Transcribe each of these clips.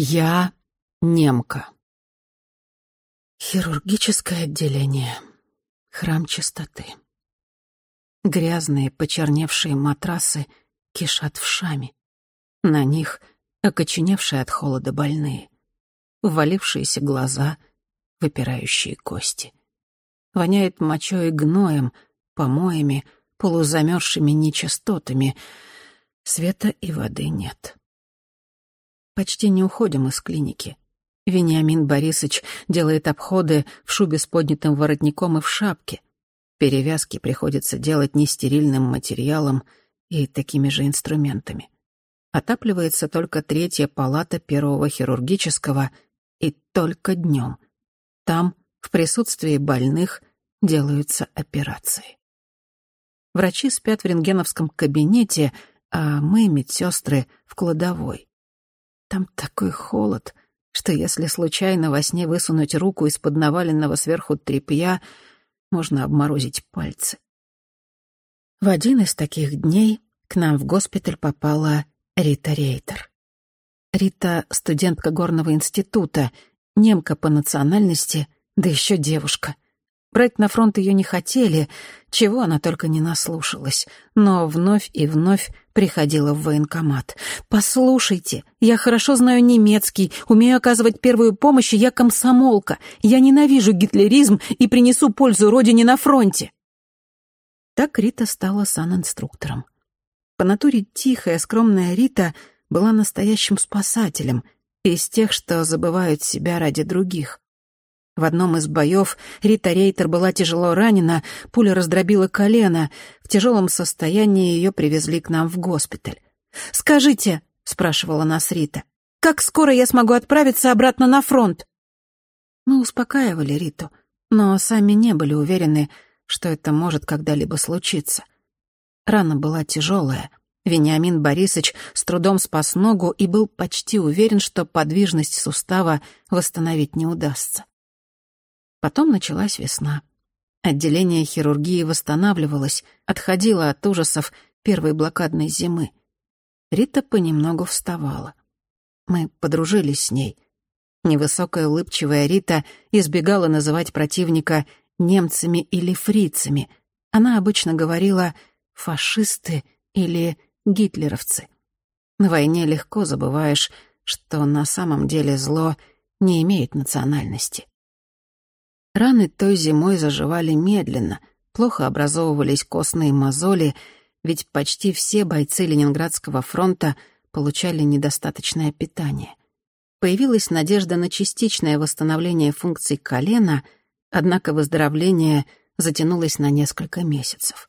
Я немка. Хирургическое отделение. Храм чистоты. Грязные, почерневшие матрасы кишат вшами. На них окоченевшие от холода больные. Ввалившиеся глаза, выпирающие кости. Воняет мочой и гноем, помоями, полузамерзшими нечистотами. Света и воды нет. Почти не уходим из клиники. Вениамин Борисович делает обходы в шубе с поднятым воротником и в шапке. Перевязки приходится делать нестерильным материалом и такими же инструментами. Отапливается только третья палата первого хирургического и только днем. Там, в присутствии больных, делаются операции. Врачи спят в рентгеновском кабинете, а мы, медсестры, в кладовой. Там такой холод, что если случайно во сне высунуть руку из-под наваленного сверху тряпья, можно обморозить пальцы. В один из таких дней к нам в госпиталь попала Рита Рейтер. Рита — студентка горного института, немка по национальности, да еще девушка — Брать на фронт ее не хотели, чего она только не наслушалась, но вновь и вновь приходила в военкомат. «Послушайте, я хорошо знаю немецкий, умею оказывать первую помощь, и я комсомолка. Я ненавижу гитлеризм и принесу пользу родине на фронте». Так Рита стала санинструктором. По натуре тихая, скромная Рита была настоящим спасателем, из тех, что забывают себя ради других. В одном из боев Рита Рейтер была тяжело ранена, пуля раздробила колено. В тяжелом состоянии ее привезли к нам в госпиталь. «Скажите», — спрашивала нас Рита, — «как скоро я смогу отправиться обратно на фронт?» Мы успокаивали Риту, но сами не были уверены, что это может когда-либо случиться. Рана была тяжелая. Вениамин Борисович с трудом спас ногу и был почти уверен, что подвижность сустава восстановить не удастся. Потом началась весна. Отделение хирургии восстанавливалось, отходило от ужасов первой блокадной зимы. Рита понемногу вставала. Мы подружились с ней. Невысокая улыбчивая Рита избегала называть противника немцами или фрицами. Она обычно говорила «фашисты» или «гитлеровцы». На войне легко забываешь, что на самом деле зло не имеет национальности. Раны той зимой заживали медленно, плохо образовывались костные мозоли, ведь почти все бойцы Ленинградского фронта получали недостаточное питание. Появилась надежда на частичное восстановление функций колена, однако выздоровление затянулось на несколько месяцев.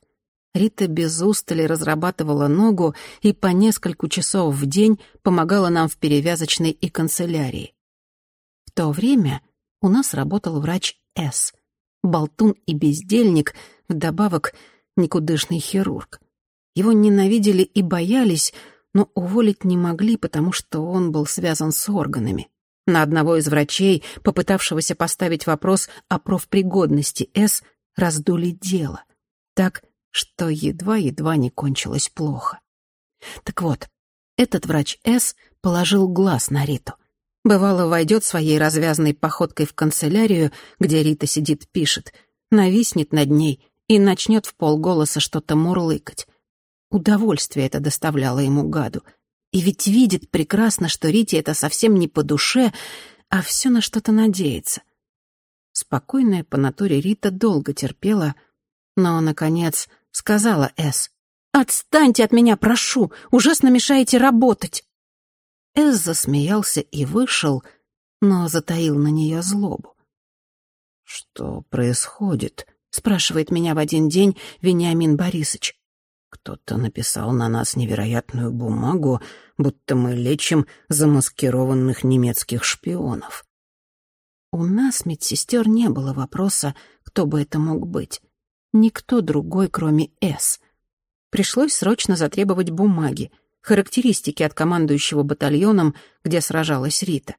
Рита без устали разрабатывала ногу и по несколько часов в день помогала нам в перевязочной и канцелярии. В то время у нас работал врач с. Болтун и бездельник, вдобавок никудышный хирург. Его ненавидели и боялись, но уволить не могли, потому что он был связан с органами. На одного из врачей, попытавшегося поставить вопрос о профпригодности С, раздули дело. Так, что едва-едва не кончилось плохо. Так вот, этот врач С положил глаз на Риту. Бывало, войдет своей развязной походкой в канцелярию, где Рита сидит пишет, нависнет над ней и начнет в полголоса что-то мурлыкать. Удовольствие это доставляло ему гаду. И ведь видит прекрасно, что Рите это совсем не по душе, а все на что-то надеется. Спокойная по натуре Рита долго терпела, но, наконец, сказала С. «Отстаньте от меня, прошу! Ужасно мешаете работать!» Эс засмеялся и вышел, но затаил на нее злобу. «Что происходит?» — спрашивает меня в один день Вениамин Борисович. «Кто-то написал на нас невероятную бумагу, будто мы лечим замаскированных немецких шпионов». У нас, медсестер, не было вопроса, кто бы это мог быть. Никто другой, кроме С. Пришлось срочно затребовать бумаги — характеристики от командующего батальоном, где сражалась Рита.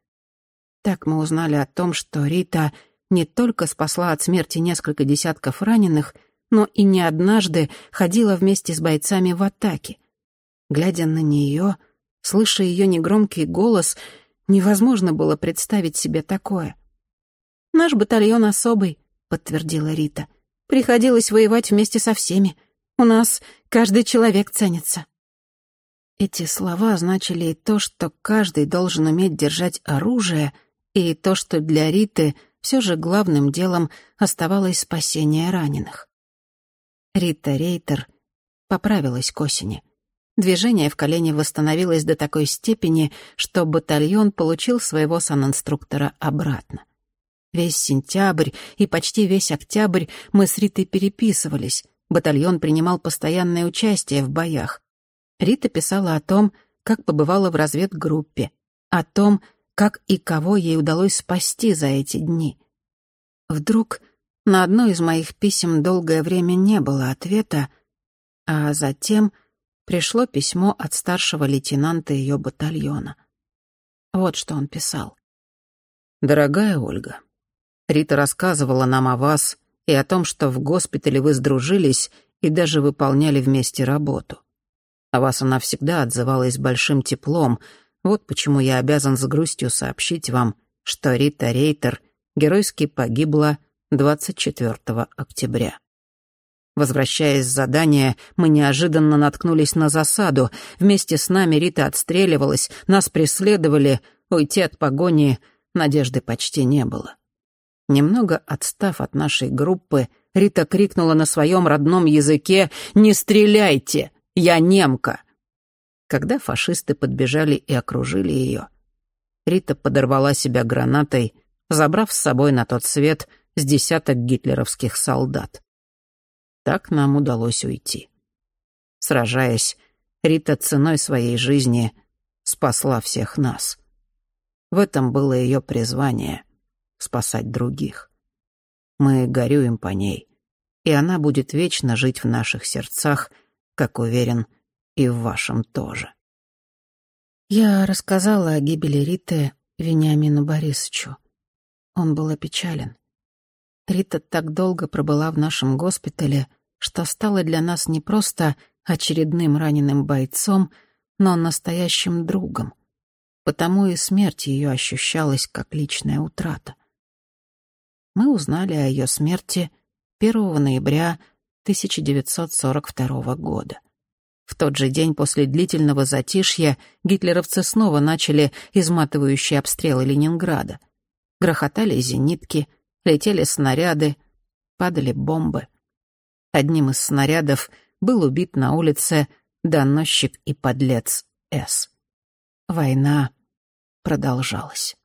Так мы узнали о том, что Рита не только спасла от смерти несколько десятков раненых, но и не однажды ходила вместе с бойцами в атаке. Глядя на нее, слыша ее негромкий голос, Невозможно было представить себе такое. «Наш батальон особый», — подтвердила Рита. «Приходилось воевать вместе со всеми. У нас каждый человек ценится». Эти слова значили и то, что каждый должен уметь держать оружие, и то, что для Риты все же главным делом оставалось спасение раненых. Рита Рейтер поправилась к осени. Движение в колене восстановилось до такой степени, что батальон получил своего санинструктора обратно. Весь сентябрь и почти весь октябрь мы с Ритой переписывались. Батальон принимал постоянное участие в боях. Рита писала о том, как побывала в разведгруппе, о том, как и кого ей удалось спасти за эти дни. Вдруг на одно из моих писем долгое время не было ответа, а затем пришло письмо от старшего лейтенанта ее батальона. Вот что он писал. «Дорогая Ольга, Рита рассказывала нам о вас и о том, что в госпитале вы сдружились и даже выполняли вместе работу. О вас она всегда отзывалась большим теплом, вот почему я обязан с грустью сообщить вам, что Рита Рейтер геройски погибла 24 октября. Возвращаясь с задания, мы неожиданно наткнулись на засаду. Вместе с нами Рита отстреливалась, нас преследовали. Уйти от погони надежды почти не было. Немного отстав от нашей группы, Рита крикнула на своем родном языке «Не стреляйте! Я немка!» Когда фашисты подбежали и окружили ее, Рита подорвала себя гранатой, забрав с собой на тот свет — с десяток гитлеровских солдат. Так нам удалось уйти. Сражаясь, Рита ценой своей жизни спасла всех нас. В этом было ее призвание — спасать других. Мы горюем по ней, и она будет вечно жить в наших сердцах, как уверен, и в вашем тоже. Я рассказала о гибели Риты Вениамину Борисовичу. Он был опечален. Рита так долго пробыла в нашем госпитале, что стала для нас не просто очередным раненым бойцом, но настоящим другом. Потому и смерть ее ощущалась как личная утрата. Мы узнали о ее смерти 1 ноября 1942 года. В тот же день после длительного затишья гитлеровцы снова начали изматывающие обстрелы Ленинграда. Грохотали зенитки — летели снаряды, падали бомбы. Одним из снарядов был убит на улице доносчик и подлец С. Война продолжалась.